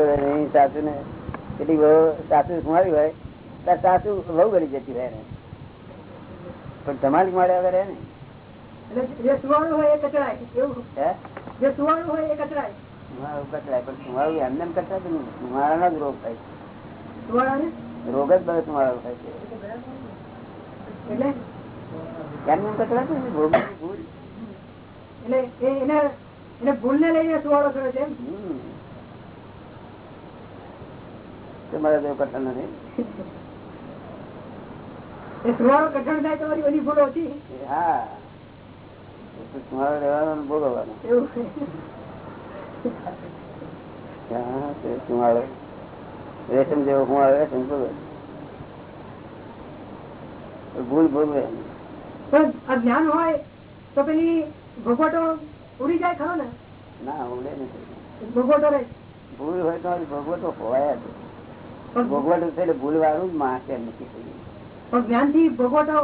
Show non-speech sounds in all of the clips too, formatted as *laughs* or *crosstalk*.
છોડે નહીં સાસુ ને કેટલી બહુ સાસુ કુમારી હોય ત્યારે સાસુ બહુ કરી જતી હોય એને. પણ તમારી મારે હવે રહે ને રોગ થાય સુવાળાને? રોગ જ બધો કુમારો થાય છે. એમને એમ કચરાતું ભૂલ. એટલે એને ભૂલ ને લઈને સુવાળો થયો છે એમ હમ. તમારે તો કઠણ નથી હા. રહેવાનો ભોગવવાનો. રેશમ જેવો રેશમ ભોગવે. ભૂલ ભોગવે. પણ આ જ્ઞાન હોય તો પેલી ભોગવટો ઉડી જાય ખરો ને? ના ઉડે નથી. ભોગવટો રહે. ભૂલ હોય તો ભોગવટો હોવાયા જ. ભોગવટો છે એટલે ભૂલ વાળું જ માણસ એમ થઈ પણ જ્ઞાનથી ભોગવટો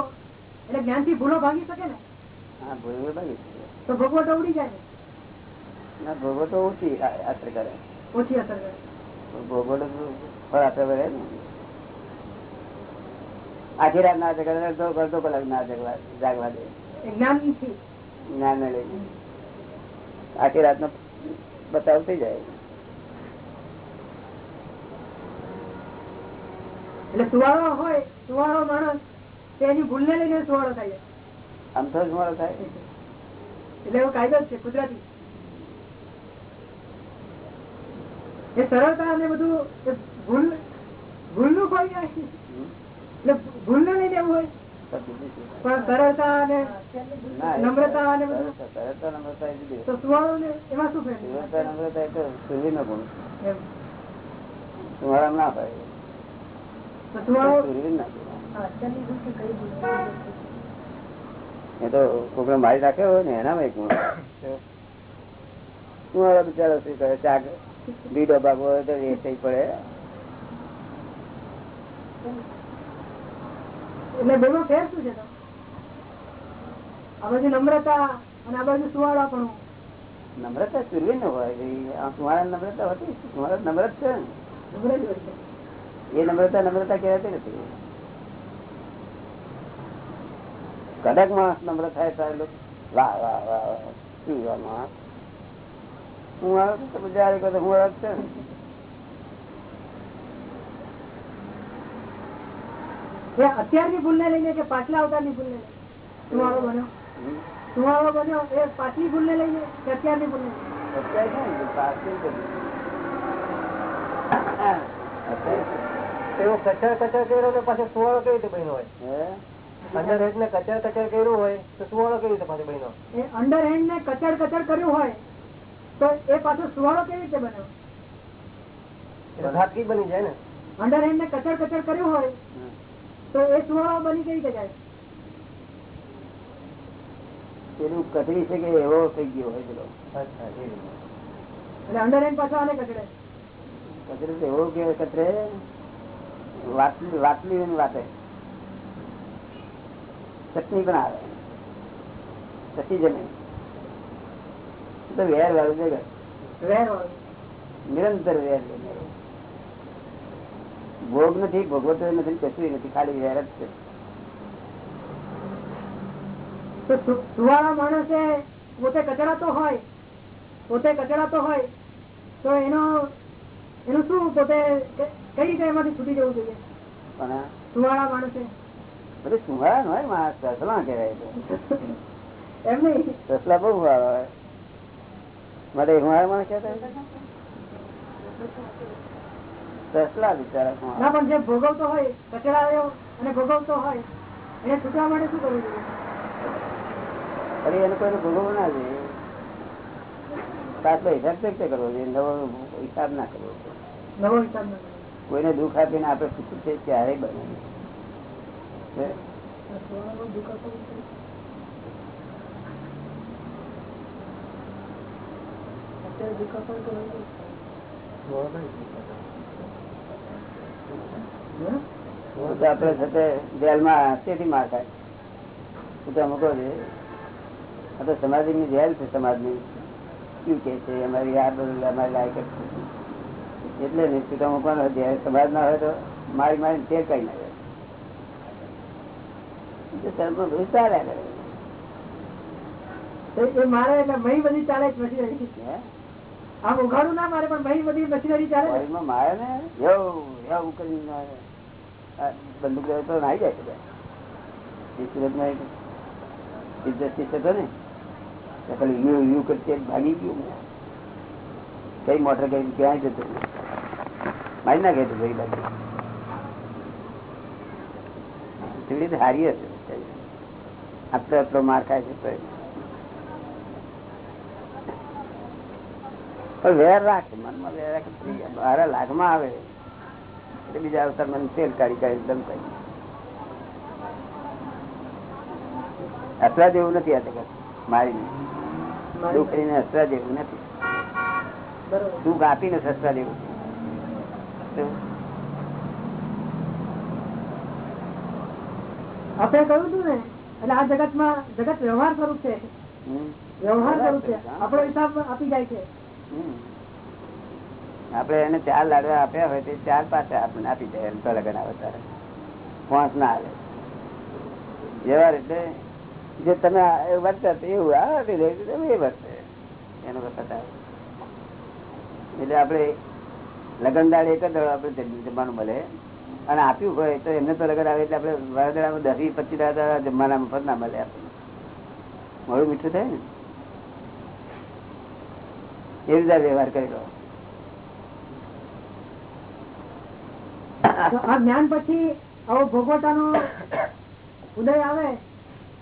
એટલે જ્ઞાનથી ભૂલો ભાગી શકે ને? હા ભૂલ ભાગી તો ભોગવટો ઉડી જાય ના? ભોગવટો ઓછી અસર કરે. ઓછી અસર કરે. ભોગવટો ફળ અસર કરે ને. આખી રાત ના જગવા અડધો અડધો કલાક ના જગવા જાગવા દે. જ્ઞાન ને લઈને આખી રાત નો બતાવ થઈ જાય. એટલે સુવાળો હોય સુવાળો માણસ તે ભૂલ ને લઈને સુવાળો થાય આમ તો સુવાળો થાય. એટલે એવો કાયદો છે કુદરતી. એ સરળતા અને બધું ભૂલ ભૂલનું કોઈ? એટલે ભૂલને લઈને એવું હોય. પણ સરળતા અને નમ્રતા અને બધું. સરળતા- નમ્રતા તો સુવાળો ને એમાં શું ફેર? નમ્રતા એ તો ગુણ. સુવાળામાં ના તો સુવાળો સુરવીરના ગુણ. એ તો કોકડો મારી નાખ્યો હોય ને એનામાં એક ગુણ બિચારો શું કરે? ચાક બીડો હોય તો એ થઈ પડે. એટલે બેનો ફેર શું છે આ બાજુ નમ્રતા અને આ બાજુ સુવાળા પણ. નમ્રતા સુરવી નો હોય આ સુવાળા નમ્રતા હતી? સુવાળા નમ્રત છે ને. એ નમ્રતા નમ્રતા કહેવાતી નથી. કડક માણસ નમ્ર થાય ત્યારે વાહ વાહ વાહ શું માણસ હું આવે તો બજારે કહે હું આવે છે? ને અત્યારની ભૂલ ને લઈને કે પાછલા અવતારની ભૂલ ને સુવાળો બન્યો? હમ. બન્યો? એ પાછલી ભૂલ ને લઈને કે અત્યારની ભૂલ. ને? અત્યારે છે. એવો કચર કચર કર્યો તો પાછો સુવાળો કેવી રીતે બન્યો હોય? હે? અંદર ને કચર કચર કર્યું હોય તો સુવાળો કેવી રીતે પાછો બન્યો? એ અંડર હેન્ડ ને કચડ કચડ કર્યું હોય તો એ પાછો સુવાળો કેવી રીતે બન્યો? એટલે બની જાય ને. અંડર હેન્ડ ને કચડ કચડ કર્યું હોય તો એ સુવાળો બની કેવી રીતે જાય? પેલું કથરી છે કે એવો થઈ ગયો હોય પેલો. અચ્છા એટલે અંડર હેન્ડ પાછો આને કચડે. કચરી તો એવો કે કચરે. વાટલી વાટલી ચટણી પણ આવે ચટણી જમે. તો વેર વાળું છે. નિરંતર વેર ભોગ નથી ભોગવતો નથી કશું નથી ખાલી વેર જ છે. તો સુવાળા માણસે પોતે કચડાતો હોય પોતે કચરાતો હોય તો એનો એનું શું પોતે કઈ રીતે એમાંથી છૂટી જવું જોઈએ? પણ સુવાળા માણસે. બધું સુહારા ન હોય માણસ સસલા કહેવાય તો એમ નહીં. સસલા બહુ સારા હોય. માટે હુંવારા માણસ કહેતા સસલા બિચારા ના પણ જે ભોગવતો હોય કચડાયો અને ભોગવતો હોય એને છૂટવા માટે શું કરવું જોઈએ? ફરી એને કોઈને ભોગવવું ના જોઈએ. સાચો હિસાબ કરવો જોઈએ? નવો હિસાબ ના કરવો કોઈને દુઃખ આપીને આપણે સુખી છે, ક્યારે બને? આપડે સાથે જેલમાં તેથી માર ખાય. મૂકો છે. આ તો સમાજની જેલ છે, સમાજની. શું કે છે? અમારી આ બધું, અમારી લાયક એટલે નહીં પણ જયારે સમાજ ના હોય તો મારી મારી તે કઈ બધું ચાલ્યા કરે. મારે એટલે મહી બધી ચાલે મશીનરી? આમ ઉઘાડું ના મારે પણ મહી બધી મશીનરી ચાલે. ને. મારે ને? એવું એવું કરીને આ બંદૂક તો નાઈ જાય સુરતમાં ઇજ્જત હતો ને. પેલું યુ યુ કરતી ભાગી ગયું. કઈ મોટર કઈ ક્યાંય જતું મારી ના કહેતું ભાઈ બાજુ હારી હશે આટલો આટલો માર ખાય છે તો પણ વેર રાખ મનમાં વેર રાખે બહાર લાગમાં આવે. એટલે બીજા અવસર મને તેલ કાઢી કાઢી દમ કરી અસરા જેવું નથી આ જગત મારી. દુઃખ કરીને અસરા જેવું નથી. દુઃખ આપીને સસરા જેવું. આપણે કહ્યું હતું ને એટલે આ જગતમાં જગત વ્યવહાર સ્વરૂપ છે. વ્યવહાર સ્વરૂપ છે. આપણો હિસાબ આપી જાય છે. આપડે એને ચાર લાડવા આપ્યા હોય તે ચાર પાછા આપણને આપી જાય એમ તો લગન આવે તારે. પાંચ ના આવે. વ્યવહાર એટલે જે તમે આ વર્તર એવું આ તમે એ વર્તે એનો વખત આવે. એટલે આપણે લગન દાડે એક જ આપણે જમવાનું મળે. અને આપ્યું હોય તો એમને તો લગન આવે એટલે આપણે વરદાડામાં દસ પચીસ દાડા જમવાના મફત ના મળે આપણને. મોડું મીઠું થાય ને? એ રીતે વ્યવહાર કર્યો. આ જ્ઞાન પછી આવો ભોગવટાનો ઉદય આવે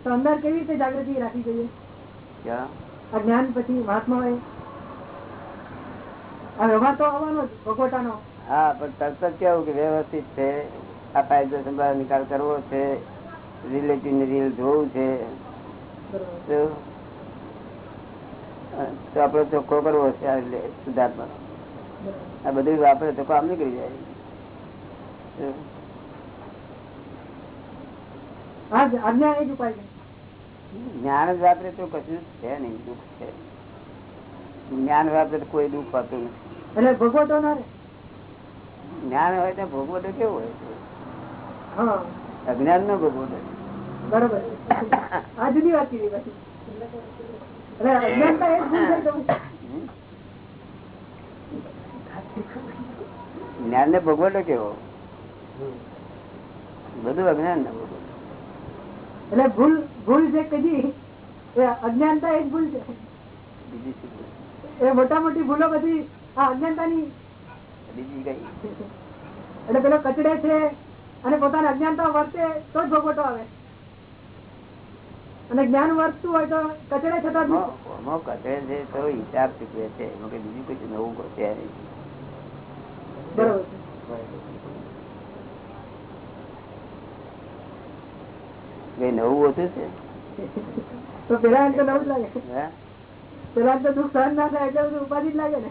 તો અંદર કેવી રીતે જાગૃતિ રાખવી જોઈએ? ક્યાં? પછી મહાત્મા હોય આ વ્યવહાર તો આવવાનો જ ભોગવટાનો હા પણ તરત કેવું કે વ્યવસ્થિત છે આ ફાયદો સંભાળ નિકાલ કરવો છે રિલેટિવ ને જોવું છે. તો આપડે ચોખ્ખો કરવો છે આ આ બધું વાપરે તો કામ નીકળી જાય. જ્ઞાન જ વાપરે તો કશું જ છે નહીં દુઃખ છે. જ્ઞાન હોય કોઈ દુઃખ હોતું નથી. એટલે ભોગવટો ના જ્ઞાન હોય તો ભોગવો કેવું હોય? અજ્ઞાન નો ભોગવો બરોબર. આ જુદી વાત કીધી પછી. એટલે અજ્ઞાનતા એ જ ભૂલ છે તમે. હમ? જ્ઞાન ને ભોગવટો કેવો? બધું અજ્ઞાન ને ભોગવટો એટલે ભૂલ ભૂલ છે કદી એ અજ્ઞાનતા એ ભૂલ છે. બીજી શું? એ મોટા મોટી ભૂલો બધી આ અજ્ઞાનતાની. બીજી કઈ? એટલે પેલો કચડે છે અને પોતાની અજ્ઞાનતા વર્તે તો જ ભોગવટો આવે. અને જ્ઞાન વર્તતું હોય તો કચડે જ મો છે તો હિસાબ ચૂકવે છે. એમાં કઈ બીજું કઈ નવું છે બરોબર. કઈ નવું ઓછું છે? તો પેલા એમ નવું લાગે? પેલા તો દુઃખ સહન ના થાય એટલે ઉપાધિ જ લાગે ને.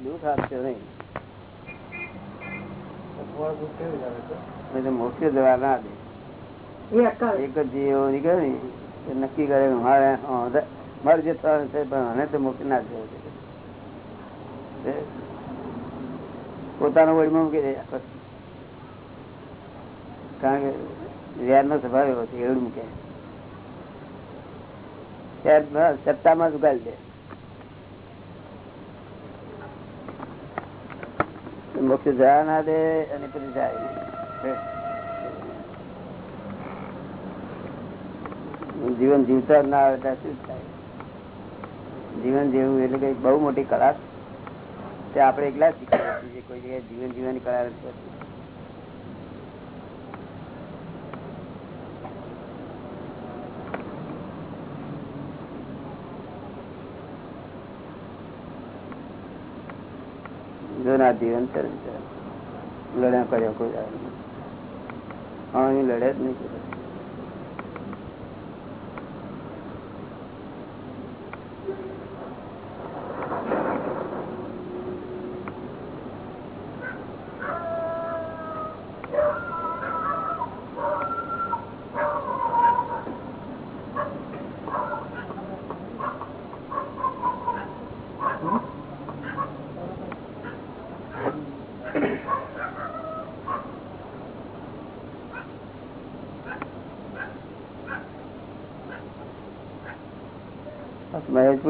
દુઃખ આપશો નહીં મોક્ષે જવા ના દે એક જ જીવ નીકળે ને નક્કી કરે મારે મારે જે થવાનું છે, પણ મને તો મૂકી ના જવું છે પોતાનો વડીમાં મૂકી દે. કારણ કે વ્યાર નો સ્વભાવ એવો છે એવું મૂકે. સત્તામાં ઉગાડી દે. મોક્ષ જવા ના દે અને પછી જાય નહીં. જીવન જીવતા જ ના આવે ત્યાં શું થાય? જીવન જેવું એટલે કઈ બહુ મોટી કળા? તે આપણે એકલા જ શીખીએ છીએ કોઈ જગ્યાએ જીવન જીવવાની કળા નથી જો ના જીવન ચરણ. લડ્યા કર્યો કોઈ લડ્યા જ નહીં કોઈ દાડો.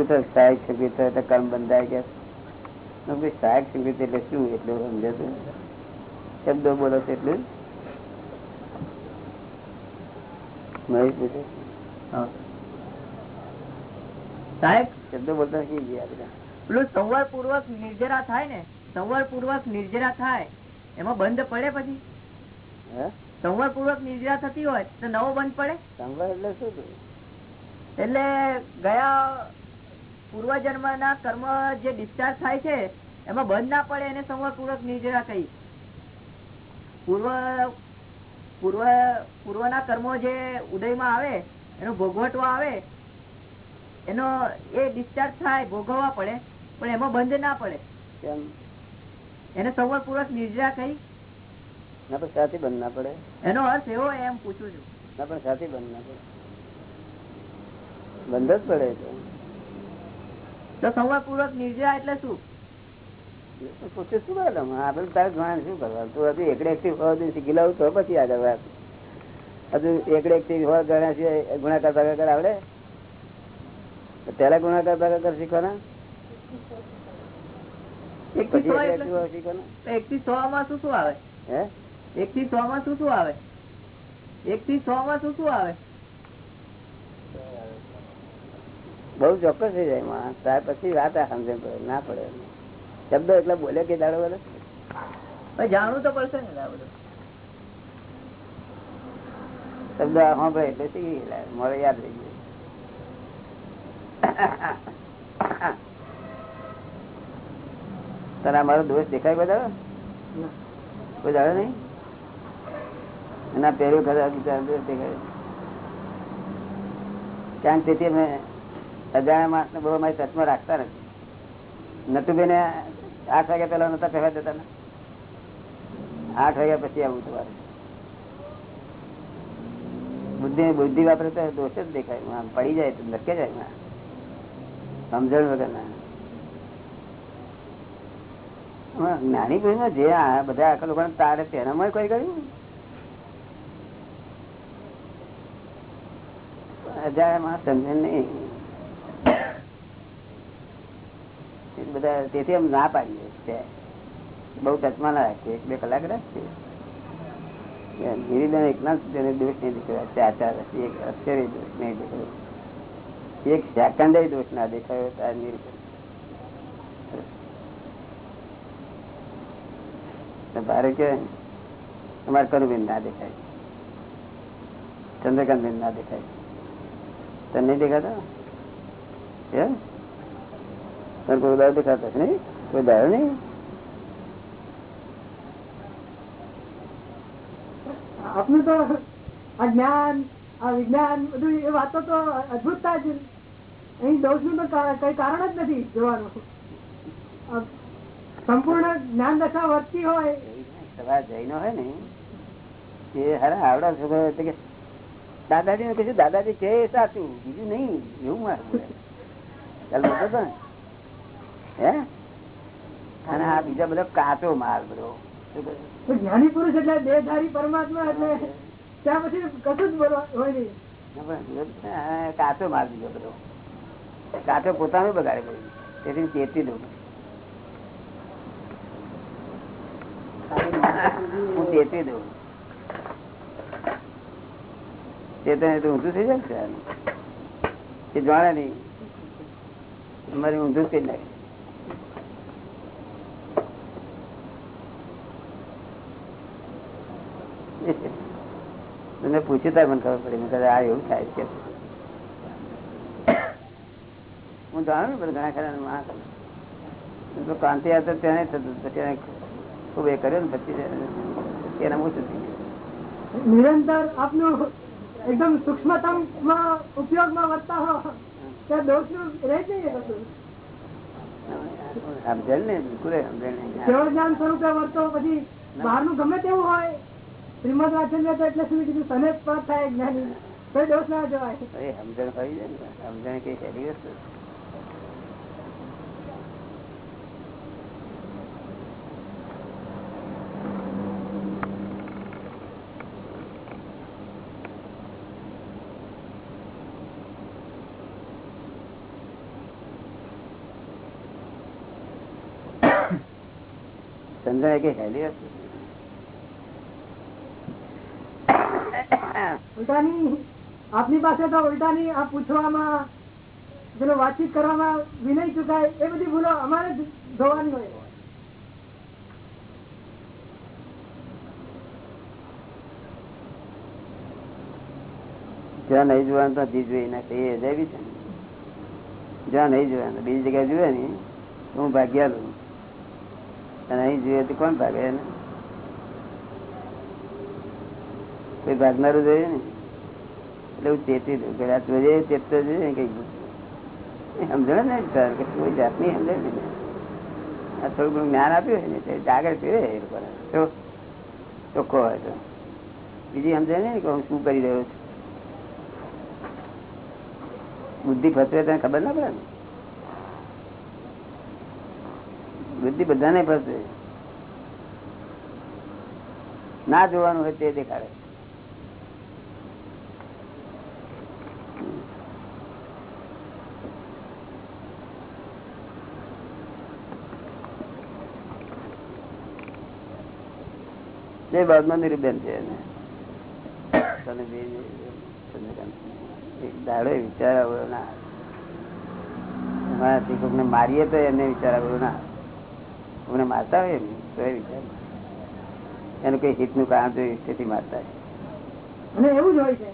મહેશ સહાયક સંગીત હોય તો કર્મ બંધાય કે? સહાયક સંગીત એટલે શું એટલે સમજે શબ્દો બોલો છો એટલું? મહેશ પૂછે? સાહેબ? શબ્દો બોલતા શીખી ગયા બધા. પેલું સંવર પૂર્વક નિર્જરા થાય ને સંવર પૂર્વક નિર્જરા થાય એમાં બંધ પડે પછી? પૂર્વક નિર્જરા થતી હોય તો નવો બંધ પડે? સંભાળ એટલે શું? એટલે ગયા પૂર્વજન્મ ના કર્મ જે ડિસ્ચાર્જ થાય છે એમાં બંધ ના પડે એને સંવર પૂર્વક નિર્જરા કહી. પૂર્વ પૂર્વ પૂર્વના કર્મો જે ઉદયમાં આવે એનો ભોગવટો આવે એનો એ ડિસ્ચાર્જ થાય ભોગવવા પડે પણ એમાં બંધ ના પડે. એને સંવર પૂર્વક નિર્જરા કહી. ના પણ સાથી બંધ ના પડે. એનો અર્થ એવો એમ પૂછું છું. ના પણ સાથી બંધ ના પડે. બંધ જ પડે તો તો નિર્જરા એટલે શું? પૂછે શું કરે આપણે તારે જ્ઞાન શું કરવાનું? તું હજુ એકડે એકથી હોવા શીખી લાવું તો પછી આગળ વાત. હજુ એકડે એકથી હોવા ગણ્યા છે ગુણાકાર ભાગાકાર આવડે? પેલા ગુણાકાર ભાગાકાર શીખવાના? એક થી સો માં શું શું આવે? હે? એક થી સો માં શું શું આવે? એક થી સો માં શું શું આવે? બહુ ચોક્કસ થઈ જાય માં ત્યાર પછી વાત આ સમજણ પડે ના પડે શબ્દો એટલે બોલે કે દાડો બધો જાણવું તો પડશે ને બધું. શબ્દ સાંભળે એટલે શીખી. મોડે યાદ રહી ગયું. *laughs* તને મારો દોષ દેખાય બધા કોઈ દાડો નહીં? એના પહેર્યું કદાચ દેખાય. ક્યાંક તેથી અમે અજાણ્યા માણસ ને બહુ અમારી ટચમાં રાખતા નથી. નટુભાઈ ને આઠ વાગ્યા પેલા નતા પહેવા દેતા ને? આઠ વાગ્યા પછી આવું તમારે બુદ્ધિ બુદ્ધિ વાપરે તો દોષ જ દેખાય. આમ પડી જાય તો લટકે જાય સમજણ વગર ના જ્ઞાની પુરુષમાં જે બધા આખા લોકો તારે તેનામાં કોઈ કર્યું? અજાણ્યા માણસ સમજે નહીં એ બધા તેથી અમે ના પાડીએ છે બહુ ટચમાં ના રાખીએ. એક બે કલાક રાખીએ. ગિરિબેન એકના તેને દોષ નહીં દેખાયો. ચાર ચાર એક અક્ષરે દોષ નહીં દેખાયો. એક સેકન્ડે દોષ ના દેખાયો તાર નિરીબેન ભારે કે અમારે કરુબેન ના દેખાય. ચંદ્રકાંત બેન ના દેખાય. તને દેખાતા? એમ કોઈ ઉદાહરણ દેખાતા નહીં? કોઈ દાડો નહીં? આપનું તો આ જ્ઞાન આ વિજ્ઞાન બધું એ વાતો તો અદભુતતા જ અહીં દોષનું તો કઈ કારણ જ નથી જોવાનું. સંપૂર્ણ જ્ઞાન દશા વધતી હોય. સભા જઈને હોય ને એ હારા આવડા છોકરો કે દાદાજી ને કહીશું દાદાજી કે સાચું. બીજું નહીં એવું મારું. ચાલ મોટો ને હે? અને આ બીજા બધા કાચો માલ બધો? જ્ઞાની પુરુષ એટલે દેહધારી પરમાત્મા એટલે ત્યાં પછી કશું જ બોલવા હોય નહીં. કાચો માલ બીજો બધો. કાચો પોતાનું બગાડે બધું. તેથી ચેતી દઉં હું ચેતી દઉં. ચેતન એટલે ઊંધું થઈ જાય ને? જાણે નહીં. મારી ઊંધું કરી નાખે તમને પૂછ્યું તાર મને ખબર પડી. મેં આ એવું થાય છે. હું જાણું પણ ઘણા ખરા માણસ તો ક્રાંતિ હતો તેને થતું પછી એને ખૂબ એ કર્યો ને પછી એને ઓછું થઈ નિરંતર આપનું એકદમ સૂક્ષ્મતમમાં ઉપયોગમાં વધતા હો. ત્યાં દોષનું રહે જ નહીં એ સમજણ ને બિલકુલ સમજણ નહીં. કેવળ જ્ઞાન સ્વરૂપે વર્તો પછી બહારનું ગમે તેવું હોય શ્રીમદ વાંચન તો એટલે શું કીધું? તને પણ થાય જ્ઞાની. કોઈ દોષ ના જવાય. સમજણ કરી દે ને. સમજણ કઈ સહેલી વસ્તુ સમજણ કઈ સહેલી વસ્તુ ઉલટાની, આપની પાસે તો ઉલટાની આ પૂછવામાં, પેલો વાતચીત કરવામાં વિનય ચુકાય, એ બધી ભૂલો અમારે જોવાની હોય. જ્યાં નહીં જોવાનું તો જી જોઈ નાખે એ અજાયબી છે. જ્યાં નહીં જોવાનું બીજી જગ્યાએ જુએ ને, હું ભાગ્યાલું. અને અહીં જોઈએ તો કોણ ભાગે એને? કોઈ ભાગનારું જોઈએ ને એટલે હું ચેતી દઉં પેલા જોઈએ ચેતતો જોઈએ ને કઈ સમજણ ને સર કે કોઈ જાતની સમજે ને આ થોડું ઘણું જ્ઞાન આપ્યું હોય ને તે આગળ પીવે એ લોકોને તો ચોખ્ખો હોય તો. બીજી સમજે ને કે હું શું કરી રહ્યો છું. બુદ્ધિ ફસવે તને ખબર ના પડે ને? બુદ્ધિ બધાને ફસવે. ના જોવાનું હોય તે દેખાડે. એ બાદમાં નિર્બેન છે દાડો વિચાર આવ્યો ના. એમાંથી કોઈને મારીએ તો એને વિચાર આવ્યો ના. કોકને મારતા હોય એમ તો એ વિચાર. એનું કઈ હિતનું કારણ જોયું તેથી મારતા હોય. એવું જ હોય છે.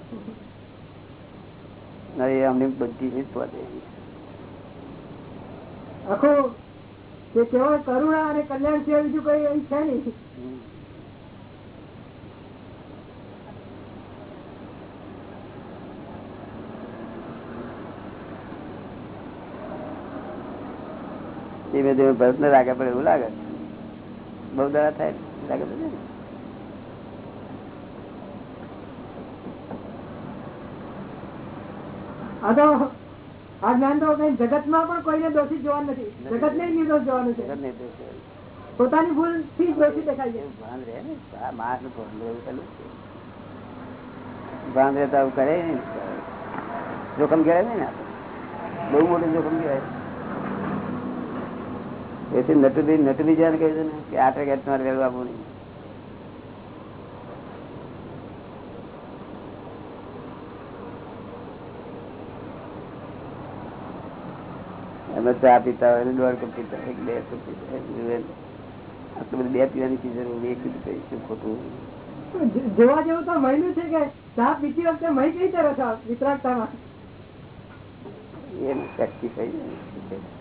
ના, એ અમને બધી રીત પહોંચે આખો તે કેવળ કરુણા અને કલ્યાણ સિવાય બીજું કઈ છે નહીં હમ. ધીમે ધીમે ભરત ને લાગે પડે એવું લાગે બહુ દવા થાય ને, લાગે પડે ને. આ તો આ જ્ઞાન તો કઈ જગતમાં પણ કોઈને દોષિત જોવાનું નથી જગત ને નિર્દોષ જોવાનું છે જગત નહીં દોષ હોય. પોતાની ભૂલથી જ દોષિત દેખાય છે એવું ભાન રહે ને ધીમે ભરત ને ભાન પડે એવું લાગે ભાન દરા થાય લાગે ને જોખમ કહેવાય ને. બહુ મોટું જોખમ કહેવાય એથી નટુબી નટુબી જાણ કહ્યું છે ને કે આઠ ટ્રેક તમારે વેલું આપવું નહીં. અમે ચા પીતા હોય દોઢ કપ પીતા એક બે કપ પીતા. આટલું બધું બે પીવાની ચીજ એક કીધું શું ખોટું? જોવા જેવું તો મહિનું છે કે ચા પીતી વખતે મહી કઈ રીતે રહો વિતરાગતામાં. એમ શક્તિ થઈ જાય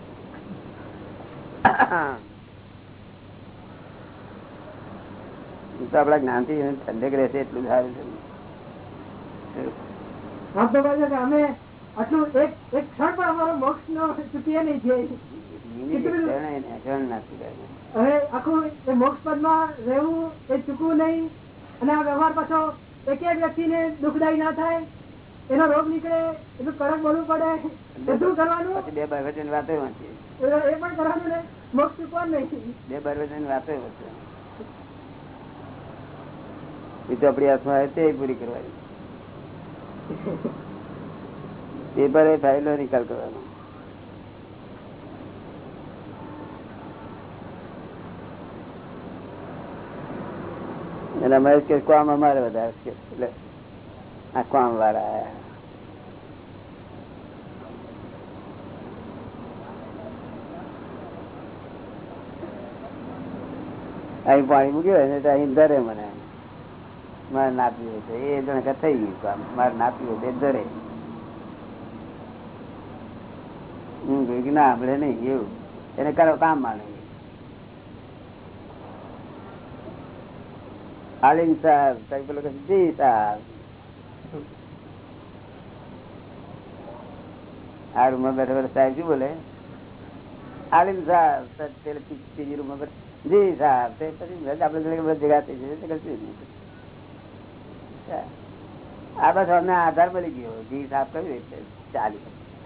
*laughs* તો આપડા જ્ઞાનથી ઠંડક રહેશે એટલું સારું છે. આપ તો કહે છે કે અમે આટલું એક એક ક્ષણ પણ અમારો મોક્ષ નો ચૂકીએ નહીં ને ના આખું મોક્ષ પદમાં રહેવું એ ચૂકવું નહીં. અને આ વ્યવહાર પાછો એક એક વ્યક્તિને દુઃખદાયી ના થાય. એનો રોગ નીકળે એટલું કડક બોલવું પડે. બધું કરવાનું? પછી બે બાર વચ્ચેની વાતો એ એ પણ કરવાનું ને. મોક્ષ કોણ નહીં. બે બાર વચ્ચેની વાતો. એ તો આપણી હાથમાં આવે તે પૂરી કરવાની. પેપર એ ફાઇલો નિકાલ કરવાનો. અને અમારે કે કામ અમારે વધારે એટલે આ કોણ વાળા. અહીં પાણી મૂક્યું હોય ને તો અહીં ધરે મને. મારે ના પીવું છે એ જણ થઈ ગયું કામ. મારે ના પીવું તે ધરે. હું કે ના, આપણે નહીં, એવું. એને કરો કામ માને. આલિમ સાહેબ સાહેબ પેલો જી સાહેબ. આ રૂમમાં બેઠા બેઠા સાહેબ શું બોલે? આલિમ સાહેબ ત્રીજી રૂમમાં જી સાહેબ, તે પછી આપણે આ બસ અમને આધાર મળી ગયો. જી સાહેબ કહ્યું એટલે ચાલી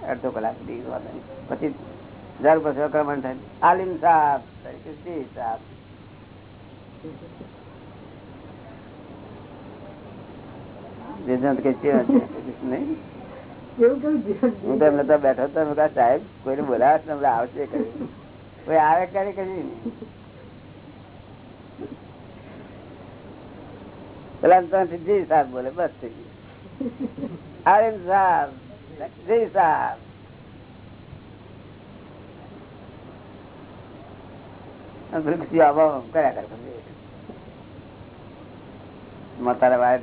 અડધો કલાક સુધી પછી હજાર પછી આક્રમણ થાય. આલિમ સાહેબ તરીકે જી સાહેબ. કે નહીં. હું તો એમને તો બેઠો હતો મેં સાહેબ, કોઈને બોલાવે તમને આવશે કઈ આવે ક્યારે કઈ પેલા ત્યાંથી જી સાહેબ બોલે, બસ થઈ ગયું.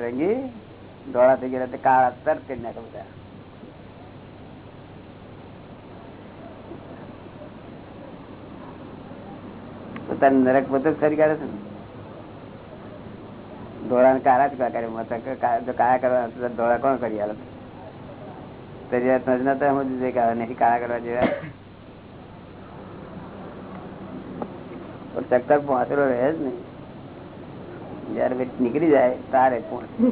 રંગી ધોળા થઈ ગયા તે કાળા તરત કરી નાખે બધા. પોતાનું નરક પોતે જ ખરી કાઢે છે ધોરણ કારા જ કરે મતા કે કા- જો કાળા કરવા ધોળા કોણ કરી આલે? તરિયાત જ નતા સમજવું કે નહીં કાળા કરવા જેવા ચક્કર પહોંચેલો રહે જ નહીં. જયારે નીકળી જાય તારે પહોંચી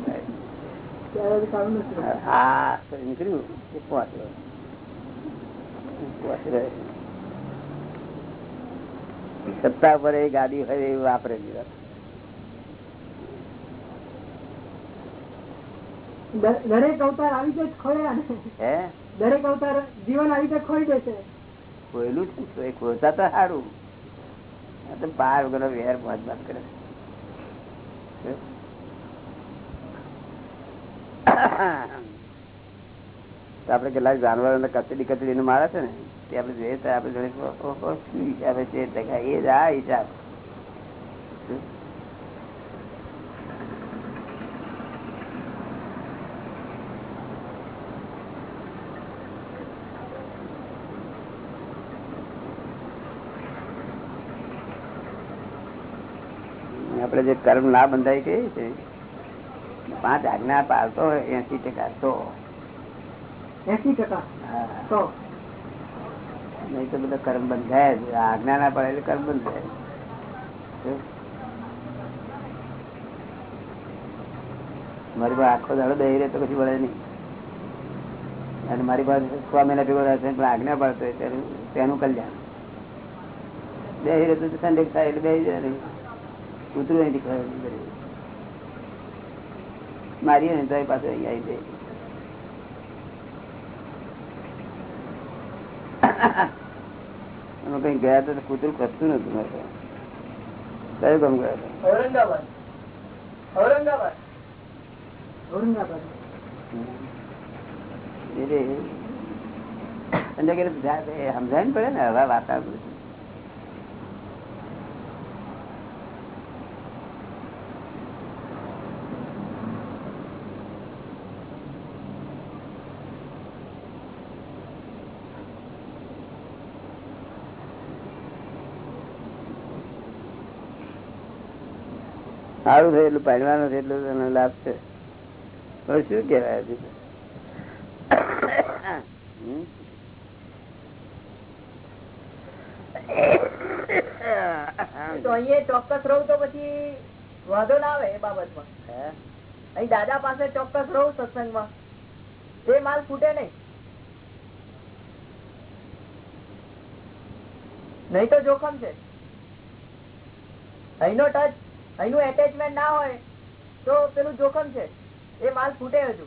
હા નીકળ્યું એ પહોંચેલો પહોંચી રહે સત્તા પર એ ગાડી હોય એ વાપરે દરેક અવતાર આવી જ ખોયા હે? દરેક અવતાર જીવન આવી રીતે ખોઈ દે છે કોયલું છે તો સારું બાર વગર વેર પહોંચ બાદ કરે તો આપડે કેટલાક જાનવરો કચડી કચડી મારે છે ને, તે આપડે જોઈએ તો આપડે જોઈએ શું હિસાબે છે એ જ આ હિસાબ. આપડે જે કર્મ ના બંધાય કે છે, પાંચ આજ્ઞા પાડતો હોય એસી ટકા તો. એસી ટકા. તો નહીં તો બધા કર્મ બંધાય જ આજ્ઞા ના પડે એટલે કર્મ બંધાય? મારી પાસે આખો દાડો દહી રહે તો પછી વળે નહીં. અને મારી પાસે છ મહિના ભેગો રહેશે પણ આજ્ઞા પડતો તેનું કલ્યાણ. દહી રહે તો ઠંડક થાય એટલે દહી જાય નહીં. ઉતરું નહીં ખરું મારી ને તો એ પાછું અહીં આવી જાય. અમે કઈ ગયા હતા તો કૂતરું કરતું નતું મારે. કયું કામ ગયા હતા? ઔરંગાબાદ. ઔરંગાબાદ. સમજાય ને પડે ને હવે વાતાવરણ સારું છે એટલું પહેરવાનું છે એટલું તને લાભ છે. હવે શું કેવાય હજુ? તો? અહીંયા ચોક્કસ રહું તો પછી વાંધો ના આવે એ બાબતમાં? અહીં દાદા પાસે ચોક્કસ રહું સત્સંગમાં. તે માલ ફૂટે નહીં. નહીં તો જોખમ છે. અહીંનો ટચ અહીંનું એટેચમેન્ટ ના હોય તો પેલું જોખમ છે. એ માલ ફૂટે હજુ.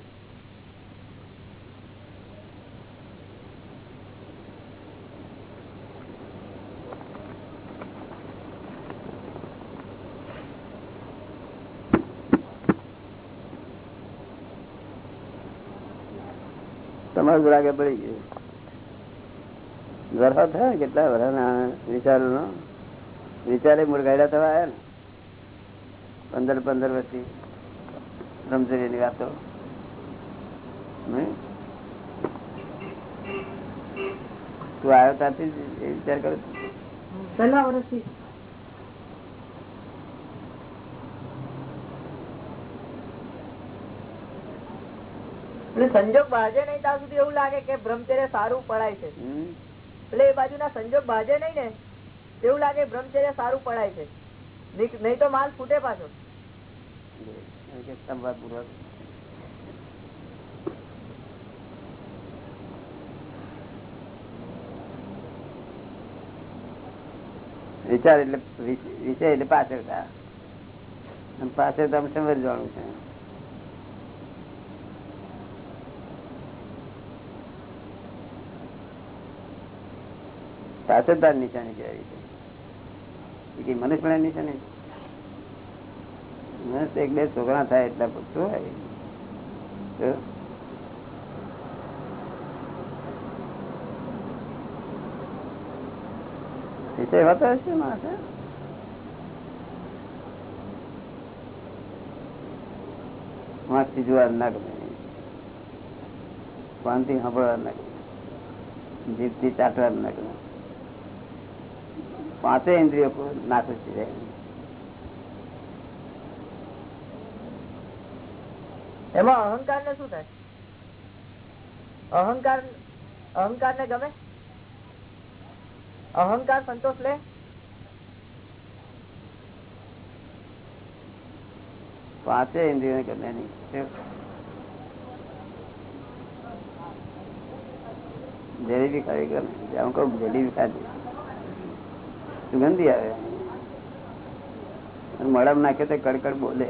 તમારું બરાબર પડી ગયું. વરસો થયા કેટલા વરસના વિચારો નો વિચારે મુરગાડ્યા થવા આવ્યા ને. પંદર પંદર વર્ષથી બ્રહ્મચર્યની વાતો. તું આવ્યો ત્યાંથી એ વિચાર કરો. પહેલા વર્ષથી? એટલે સંજોગ બાજે નહીં ત્યાં સુધી એવું લાગે કે બ્રહ્મચર્ય સારું પડાય છે. હમ? એટલે એ બાજુના સંજોગ બાજે નહીં ને એવું લાગે બ્રહ્મચર્ય સારું પડાય છે. નહીં તો માલ ફૂટે પાછો. વિચાર એટલે વિષય એટલે પાછળ થા. પાછળ તમે સમજવાનું છે પાછળ તાર નિશાની કહેવાય છે એ કઈ છે ને? બસ એક બે છોકરા થાય એટલા પૂછતો હોય. જોવા ના ગમે. શાંતિ સાંભળવા ના ગમે. જીભથી ચાટવા ના ગમે. પાંચે ઇન્દ્રિયો નાશ થઈ જાય એમાં અહંકાર ને શું થાય અહંકાર અહંકાર ને ગમે અહંકાર સંતોષ લે પાંચે ઇન્દ્રિયો ગમે નહીં જલેબી ખાવી ગમે હું કહું જલેબી ખાધી સુગંધી આવે. મળમ નાખે તો કડકડ બોલે.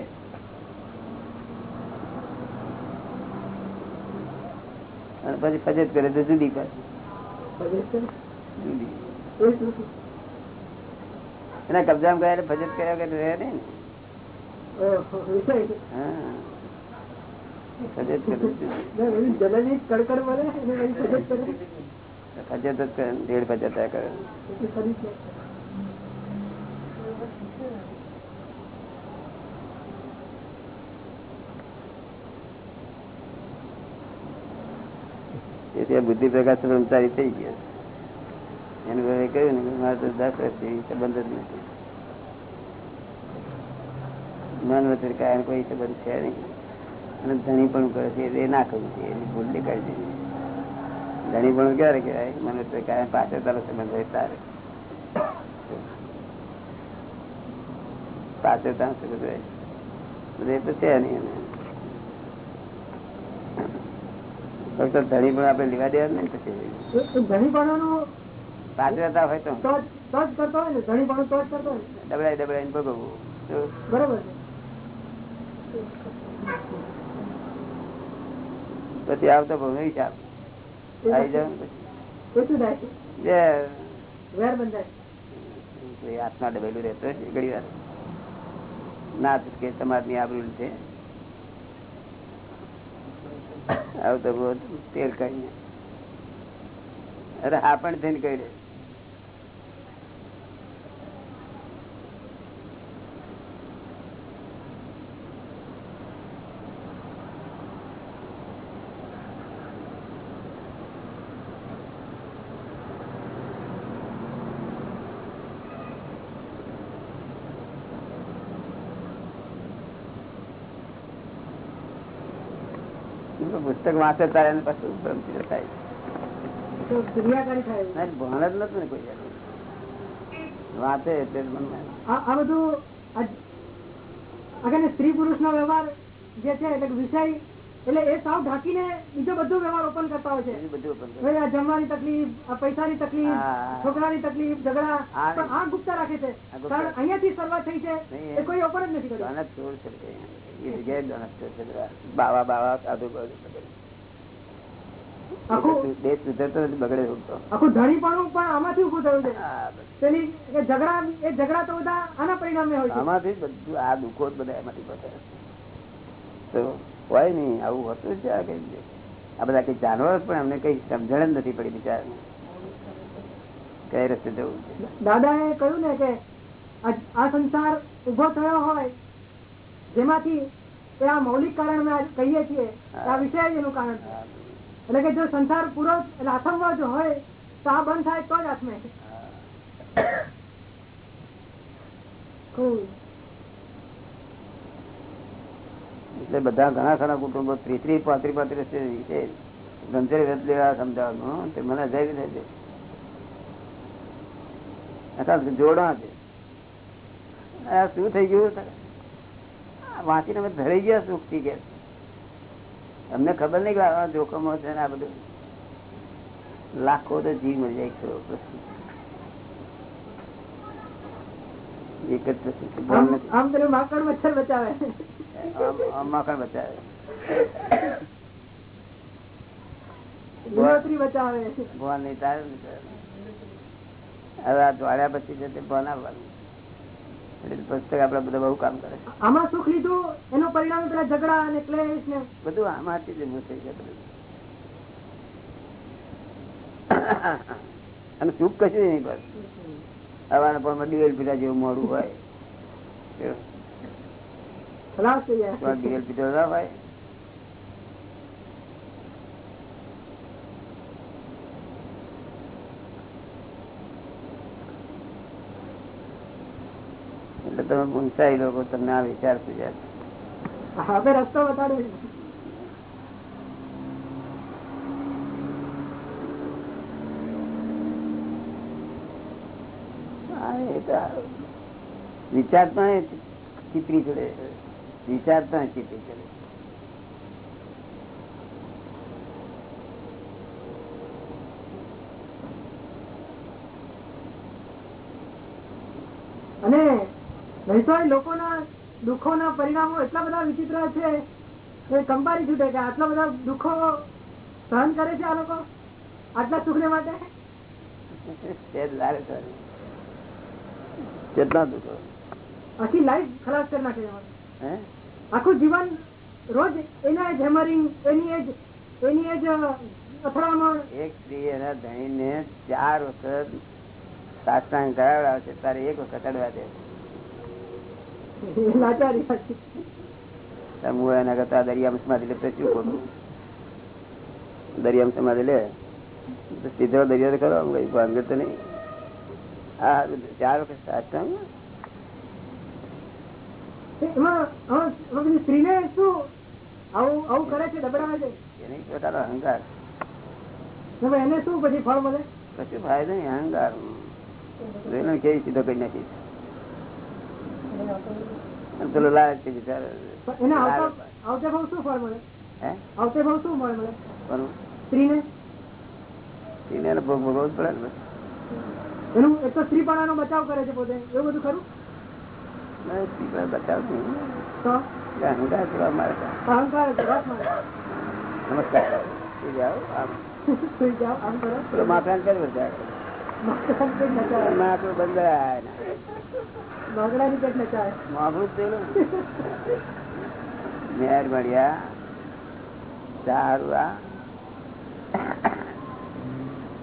અને પછી ફજત કરે તો જુદી કરે. જુદી. એના કબજામાં ગયા ફજત કર્યા વગર રહે નહીં ને. ફજત કરે તો જુદી. જલેબી કડકડ બોલે અને એની ફજત કરે ફજત જ કરે ને દેડ ફજત કરે એટલી ખરી છે તેથી આ બુદ્ધિ પ્રકાશ બ્રહ્મચારી થઈ ગયો. એનું ભાઈ કહ્યું ને મારે તો દસ વર્ષથી સંબંધ જ નથી. મન વચ્ચે કારણ કોઈ સંબંધ છે નહીં. અને ધણી પણ કરે છે, એ ના કરવું છે, એની ભૂલ દેખાય છે ધણી પણ ક્યારે કહેવાય? મન વચ્ચે કારણ પાછળ તારો સંબંધ હોય તારે. પાછળ તારો સંબંધ હોય. એ તો છે નહીં એને ફક્ત ધણી પણ આપડે લેવા દેવા નહીં પછી. પાત્રતા હોય તો. ને. ડબડાઈ ભોગવવું. બરોબર. પછી આવતો ભોગવી હિસાબ આવી હાથમાં ડબેલું રહેતો ઘણી વાર. ના કે તમારી આબરૂ છે. આવતો બહુ તેલ કરીને અરે હા પણ થઈને કહી દે પુસ્તક વાંચે તારે એને પાછું ભ્રમથી થાય ભણ જ નતું ને કોઈ. વાંચે એટલે આ આ બધું સ્ત્રી પુરુષ નો વ્યવહાર જે છે એટલે વિષય એટલે એ સાવ ઢાંકીને બીજો બધો વ્યવહાર ઓપન કરતા હોય છે. જમવાની તકલીફ પૈસાની તકલીફ. છોકરાની તકલીફ ઝઘડા પણ આ ગુપ્તા રાખે છે. કારણ અહીંયાથી શરૂઆત થઈ છે એ. કોઈ ઓપન જ નથી કર્યું. બાવા બાવા સાધુ દેશ સુધરતો બગડે આખું ધણીપણું પણ આમાંથી ઉભું થયું છે. પેલી કે ઝઘડા એ ઝઘડા તો બધા આના પરિણામે હોય આમાંથી બધું આ દુઃખો બધા એમાંથી તો હોય નહીં આવું હોતું છે આ બધા કઈ જાનવર પણ અમને કઈ સમજણ જ નથી પડી બિચારા કઈ રસ્તે જવું છે? દાદા એ કહ્યું ને કે આ સંસાર ઊભો થયો હોય જેમાંથી આ મૌલિક કારણ અમે કહીએ છીએ આ વિષય એનું કારણ એટલે કે જો સંસાર પૂરો એટલે આથમવો જો હોય તો આ બંધ થાય તો જ આથમે હા. ખૂબ. એટલે બધા ઘણા ખરા કુટુંબો ત્રીસ ત્રીસ પાંત્રીસ ગંભીર વ્રત લેવા સમજાવવાનું તે મને જઈ આખા જોડા છે. શું થઈ ગયું? વાંચીને અમે ધરાઈ ગયા સુખથી કે અમને ખબર નહીં કે આ જોખમો છે ને આ બધું. લાખો તો જીવ મળી જાય ખરો એક જ પ્રશ્ન આમ. આમ માકડ મચ્છર બચાવે. માખણ બચાવે. ભગવાન નહીં તારે હવે આ દોડ્યા પછી છે ભણ આવવાનું પુસ્તક આપડે બધા બહુ કામ કરે આમાં સુખ લીધું એનું પરિણામ પેલા ઝઘડા અને ક્લેશ ને. બધું આમાંથી જ એમનું થઈ જાય અને સુખ કશું નહીં બસ. પણ દિવેલ પીધા જેવું મોડું હોય. ખલાસ થઈ જાય. દિવેલ પીધો ના હોય એટલે તમે પૂંછાઈ લોકો તમને આ વિચાર હવે રસ્તો બતાડે વિચાર પણ ચીતરી જોડે વિચાર પણ ચિત્રી જોડે અને નહીં લોકોના દુઃખોના પરિણામો એટલા બધા વિચિત્ર છે કે કંપારી છૂટે કે આટલા બધા દુઃખો સહન કરે છે આ લોકો? આટલા માટે? સહેજ લારે કરે. કેટલા દુઃખો? આખી લાઈફ ખલાસ કરી નાખે હે? આખું જીવન રોજ એના જ હેમરિંગ એની જ એની જ અથડામણ. એક સ્ત્રી એના ધણીને ચાર વખત સાષ્ટાંગ કરાવડાવે છે તારે એક વખત અડવા દે. લાચારી હું એના કરતા દરિયામાં સમાધિ લે શું ખોટું. દરિયામાં સમાધિ લે સીધો દરિયો કરો ભાંગે તો નહીં. આ ચાર વખત સાષ્ટાંગ. સ્ત્રીને શું આવું આવું કરે છે દબડાવે છે? એને પોતાનો અહંકાર. એને શું પછી ફળ મળે? કશું ફાયદો નહીં અહંકાર. કેવી સીધો કરી નાખીશ પેલો લાલચ છે બિચારો. એને આવતે ભાવ શું ફળ મળે? આવતે ભાવ શું ફળ મળે? સ્ત્રીને? એને ભોગ ભોગવવું પડે ને એનું એક તો સ્ત્રીપણાનો બચાવ કરે છે પોતે. એવું બધું ખરું? મારે મળ્યા સારું આ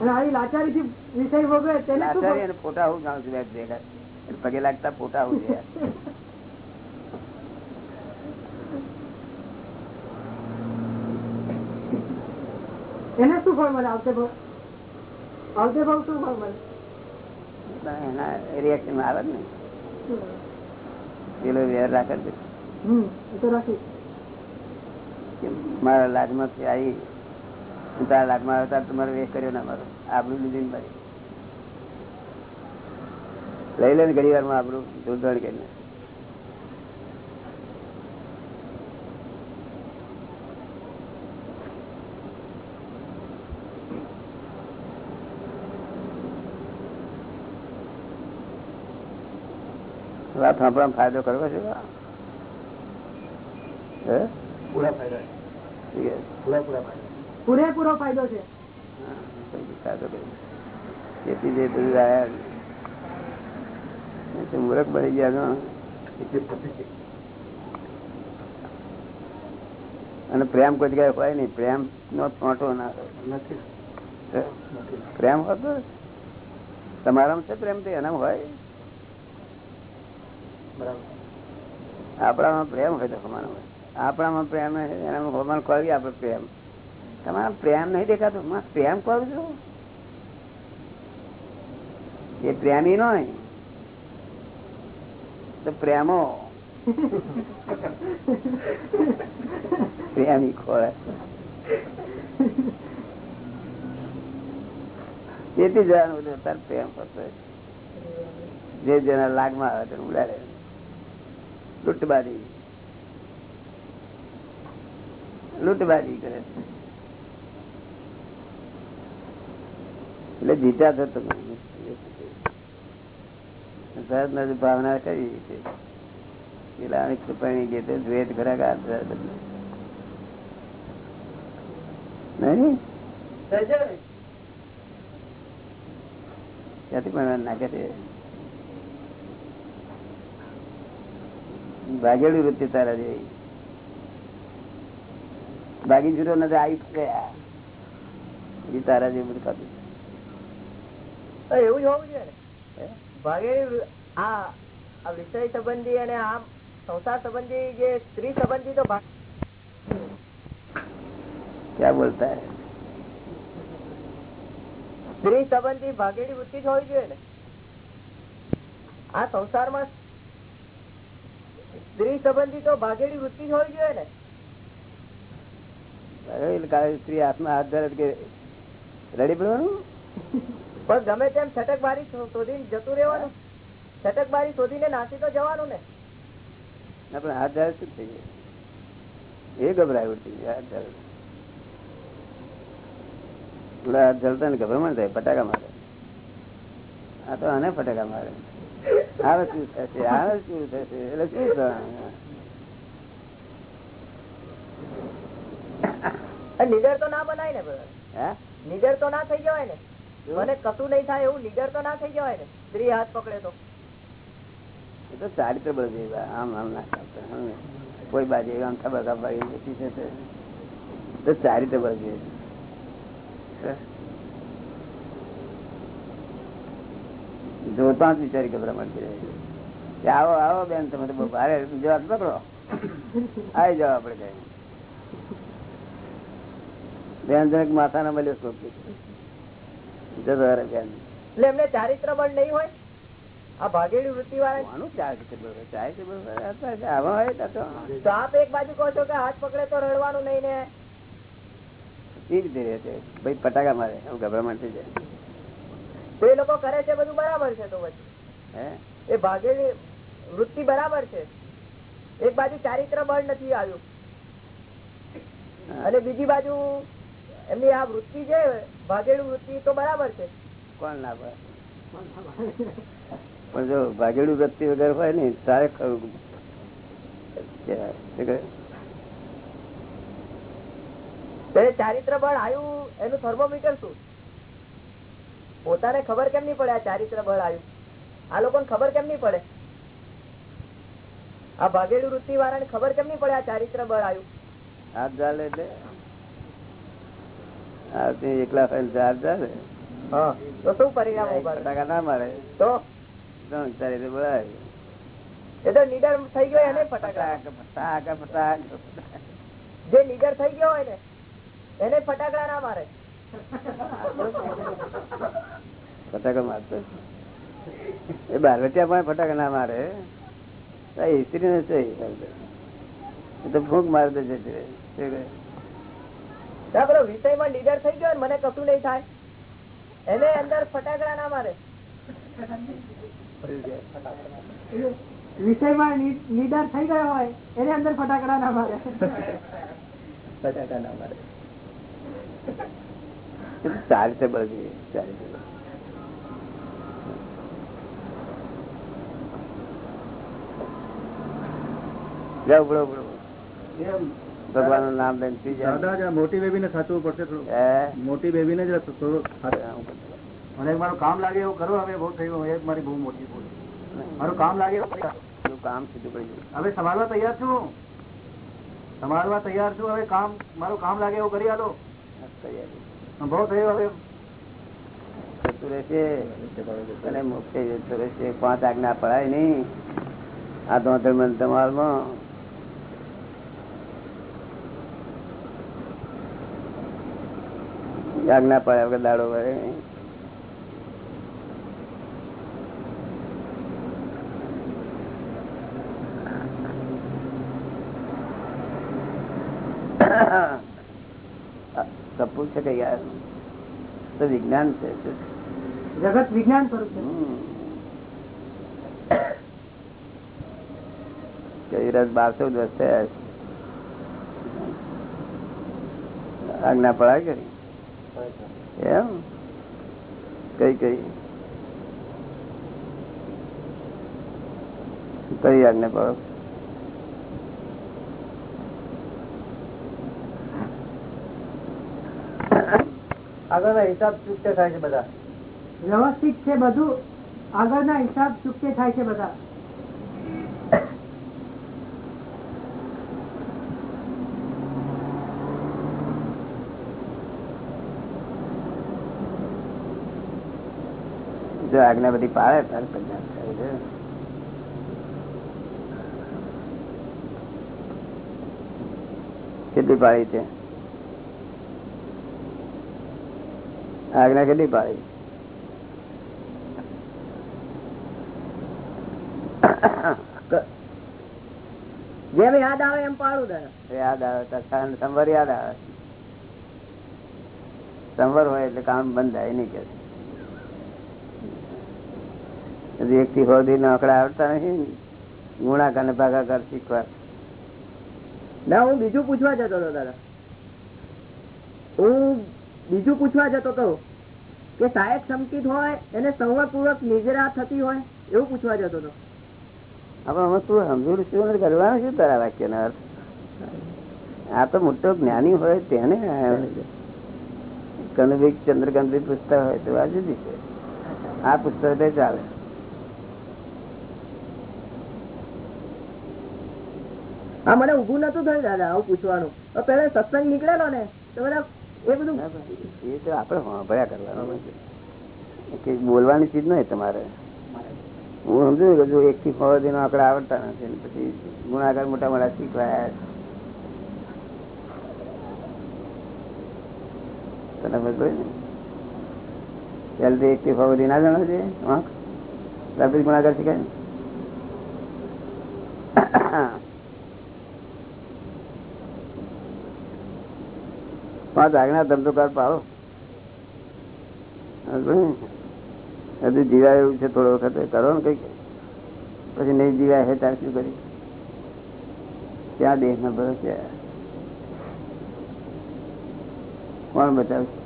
આવી લાચારીથી વિષય ભોગવે તેને લાચારી ફોટા હું જાણું છું પગે લાગતા ફોટા આવું છે. એને શું ફળ મળે આવતે ભાવ આવતે ભાવ શું ફળ મળે એના રિએક્શન આવે ને. પેલો વેર રાખે છે. તો રાખી. મારા લાગમાં આવી તારા લાગમાં આવતા તમારે વેર કર્યો ના મારો. આબરું લીધી ને મારી. લઈ લે ને ઘડી વારમાં આપણું જોડધોડ કરીને વાત સાંભળવા ફાયદો કરવો છે હે? પૂરા ફાયદા ઠીક છે. પૂરા પૂરા ફાયદા પૂરેપૂરો ફાયદો છે હા, કોઈ ફાયદો કર્યો. તેથી જે બધું આયા એ તો મૂર્ખ બની ગયા અને પ્રેમ કોઈ જગ્યાએ હોય નહીં. પ્રેમ નો છોટો ના નથી. પ્રેમ હતો તમારામાં છે પ્રેમ તો એનામાં હોય. આપણામાં પ્રેમ હોય તો ખમાનો હોય. આપણામાં પ્રેમ હોય એનામાં ખમાનો કોઈ આપણે પ્રેમ. તમારા પ્રેમ નહીં દેખાતો. પ્રેમ કહું છું એ પ્રેમી નો તો પ્રેમો. પ્રેમી ખોળે તેથી જવાનું તાર પ્રેમ કરતો જે જેના લાગમાં આવે તેને ઉડાડે. લૂંટબાજી. લૂંટબાજી કરે. એટલે જીતા થતો સહજ ભાવના કરી છે. પેલા ગીતે દ્વેત નાખે છે? ભાગેલું વૃત્તિ તારા જેવી. ભાગી જુદો નથી આવી ગયા. એ તારા જેવું બધું ખાતું. એવું જ હોવું જોઈએ. આ વિષય સંબંધી અને આ સંસાર સંબંધી જે સ્ત્રી સંબંધી તો ક્યાં બોલતા હે? સ્ત્રી સંબંધી ભાગેડી વૃત્તિ જ હોવી જોઈએ ને. આ સંસારમાં સ્ત્રી સંબંધી તો ભાગેડી વૃત્તિ જ હોવી જોઈએ ને. સ્ત્રી હાથમાં હાથ ધરે કે રડી પડવાનું? પણ ગમે તેમ છટક બારી શોધીને જતું રહેવાનું. છટક બારી શોધીને નાસી તો જવાનું ને. ના પણ હાથ ધાર શું થઈ જાય એ ગભરાય થઈ જાય હાથ ધરે પેલા હાથ ધરતા ને ગભરામણ થાય ફટાકા મારે. આ તો આને ફટાકા મારે. આવે શું થશે આવે શું થશે? એટલે શું થવાનું? નીડર તો ના બનાય ને હે? નીડર તો ના થઈ જવાય ને. મને કશું નહીં થાય એવું લીડર તો ના થઈ જવાય ને. સ્ત્રી હાથ પકડે તો. એ તો ચારિત્ર બળ આમ આમ ના કોઈ બાજુ આમ ખબર ખબર તે. ચારિત્ર બળ જોતા જ વિચારી થઈ જાય કે આવો આવો બેન તમે તો ભારે જવાબ પકડો. આવી જાઓ આપડે કઈ. બેન જનક માથા ના મળ્યો સ્કોપ જતો રહે બેન એટલે એમને ચારિત્ર બળ નહીં હોય? આ ભાગેડી વૃત્તિ વાળા તો આપ એક બાજુ કહો છો કે હાથ પકડે તો રડવાનું નહીં ને? એ રીતે રહે ભાઈ પટાકા મારે એવું ગભરામણ થઈ જાય. તો એ લોકો કરે છે બધું બરાબર છે તો પછી. હે? એ ભાગેલી વૃત્તિ બરાબર છે. એક બાજુ ચારિત્ર બળ નથી આવ્યું. અને બીજી બાજુ એમની આ વૃત્તિ છે ભાગેલું વૃત્તિ તો બરાબર છે. કોણ ના પણ જો ભાગેડું વ્યક્તિ વગર હોય ને તારે ખરું ચારિત્ર બળ આવ્યું એનું થર્મોમીટર શું? પોતાને ખબર કેમ નહીં પડે આ ચારિત્ર બળ આવ્યું આ લોકોને ખબર કેમ નહીં પડે? આ ભાગેડું વૃત્તિ વાળાને ખબર કેમ નહીં પડે આ ચારિત્ર બળ આવ્યું હાથ ચાલે એટલે એકલા ફાઈલ ચાર ચાલે ફટાકા ના મારે બોલાય એ તો નીડર થઈ ગયો એને ફટાકડા. ફટાકા ફટાકા. જે નીડર થઈ ગયો હોય ને એને ફટાકડા ના મારે. ફટાકા મારતો એ બારવટિયા પણ ફટાકા ના મારે. આ સ્ત્રી ને છે એ. તો ફૂંક મારે તો જતી રહે. પેલો વિષયમાં નીડર થઈ ગયો મને કશું નહીં થાય. એને અંદર ફટાકડા ના મારે. વિષયમાં નિડર થઈ ગયો હોય એને અંદર ફટાકડા ના મારે. ફટાકડા ના મારે. ચારિત્રબળ. જાઓ બોલો બોલો ભગવાનનું નામ લઈને પી જાય. મોટી બેબી ને સાચવું પડશે થોડું મોટી બેબી ને જ મને મારું કામ લાગે એવું કરો હવે બહુ થયું એ મારી બહુ મોટી ભૂલ. મારું કામ લાગે એવું કામ સીધું પડી ગયું. હવે સમાજમાં તૈયાર છું. સમાજમાં તૈયાર છું હવે કામ મારું કામ લાગે એવું કરી આલો. બહુ થયું હવે. જતું રહેશે. અને મોક્ષે જતું રહેશે. પાંચ આજ્ઞા પડાય નહીં. આ મન તમારમાં આજ્ઞા પડ્યા વગર દાડો સપૂત છે કે યાર? તો વિજ્ઞાન છે જગત વિજ્ઞાન સ્વરૂપ બારસો વર્ષ થયા. આજ્ઞા પડાય કરી? એમ? કઈ કઈ? કઈ આજ્ઞા પડો. આગળના હિસાબ ચૂકતે થાય છે બધા. વ્યવસ્થિત છે બધું. આગળના હિસાબ ચૂકતે થાય છે બધા. જો આજ્ઞા બધી પાળે તારે કલ્યાણ થાય છે. કેટલી પાળી છે? આજ્ઞા કેટલી પાળી? જેમ યાદ આવે એમ પાડું દાદા યાદ આવે સંવર યાદ આવે. સંવર હોય એટલે કામ બંધ થાય નહીં કે હજી એક થી હોદી આંકડા આવડતા નથી ગુણાકાર ને ભાગાકાર શીખવા. ના હું બીજું પૂછવા જતો હતો દાદા. હું બીજું પૂછવા જતો હતો કે સાહેબ સંકિત હોય એને સંવર પૂર્વક નિજરા થતી હોય એવું પૂછવા જતો હતો. આપણે અમે શું સમજવું શું કરવાનું શું તારા વાક્ય નો અર્થ? આ તો મોટો જ્ઞાની હોય તેને કનભી ચંદ્રકાંત પૂછતા હોય તો આ જુદી છે આ પુસ્તક તો ચાલે. હા મને ઉભું નતું થયું, દાદા, આવું પૂછવાનું. પેલા સત્સંગ નીકળેલો ને, તો બધા એ બધું એ તો આપડે સાંભળ્યા કરવાનું બોલવાની ચીજ નહીં તમારે. હું સમજુ કે જો એક થી છ દિનો આંકડા આવડતા નથી પછી ગુણાકાર મોટા મોટા શીખવાયા. તને બધું ને? એક થી છ દિન ના જાણો છે? પછી ગુણાકાર શીખાય ને પાંચ આજ્ઞા ધંધોકાર પાડો. હજુ જીવાય એવું છે થોડો વખત. કરો ને કંઈક. પછી નહીં જીવાય હે ત્યારે શું કરી ક્યાં દેશ ના ભરો કોણ બચાવશે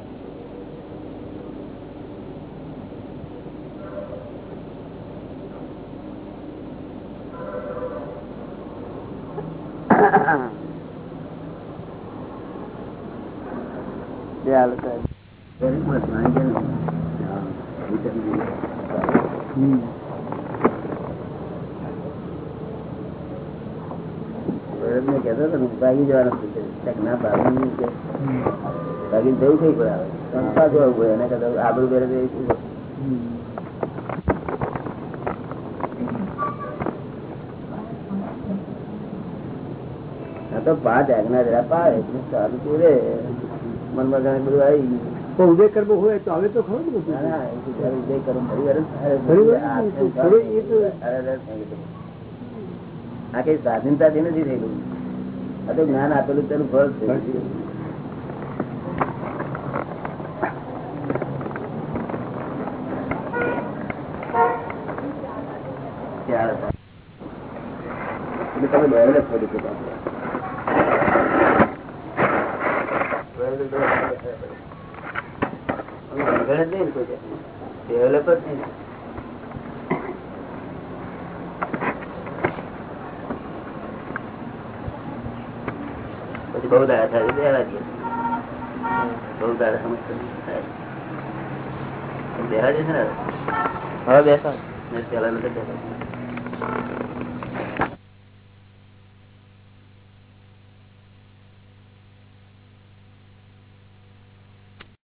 ચાલો સાહેબ. કેતો હતો ભાગી જવાનું ના ભાગી ભાગી જવું થઈ પડે સંસ્થા જવું પડે એના કરતા આબરું બેરે તો પાંચ આજ્ઞા જરા પાડે એટલે સારું તું રે મનમાં ઘણા બધું આવી ગયું ઉદય કરવો હોય તો હવે તો ખરું ને તો ઉદય કરું તો તો-. આ કઈ સ્વાધીનતાથી નથી થયેલું. આ તો જ્ઞાન આપેલું તેનું ફળ છે.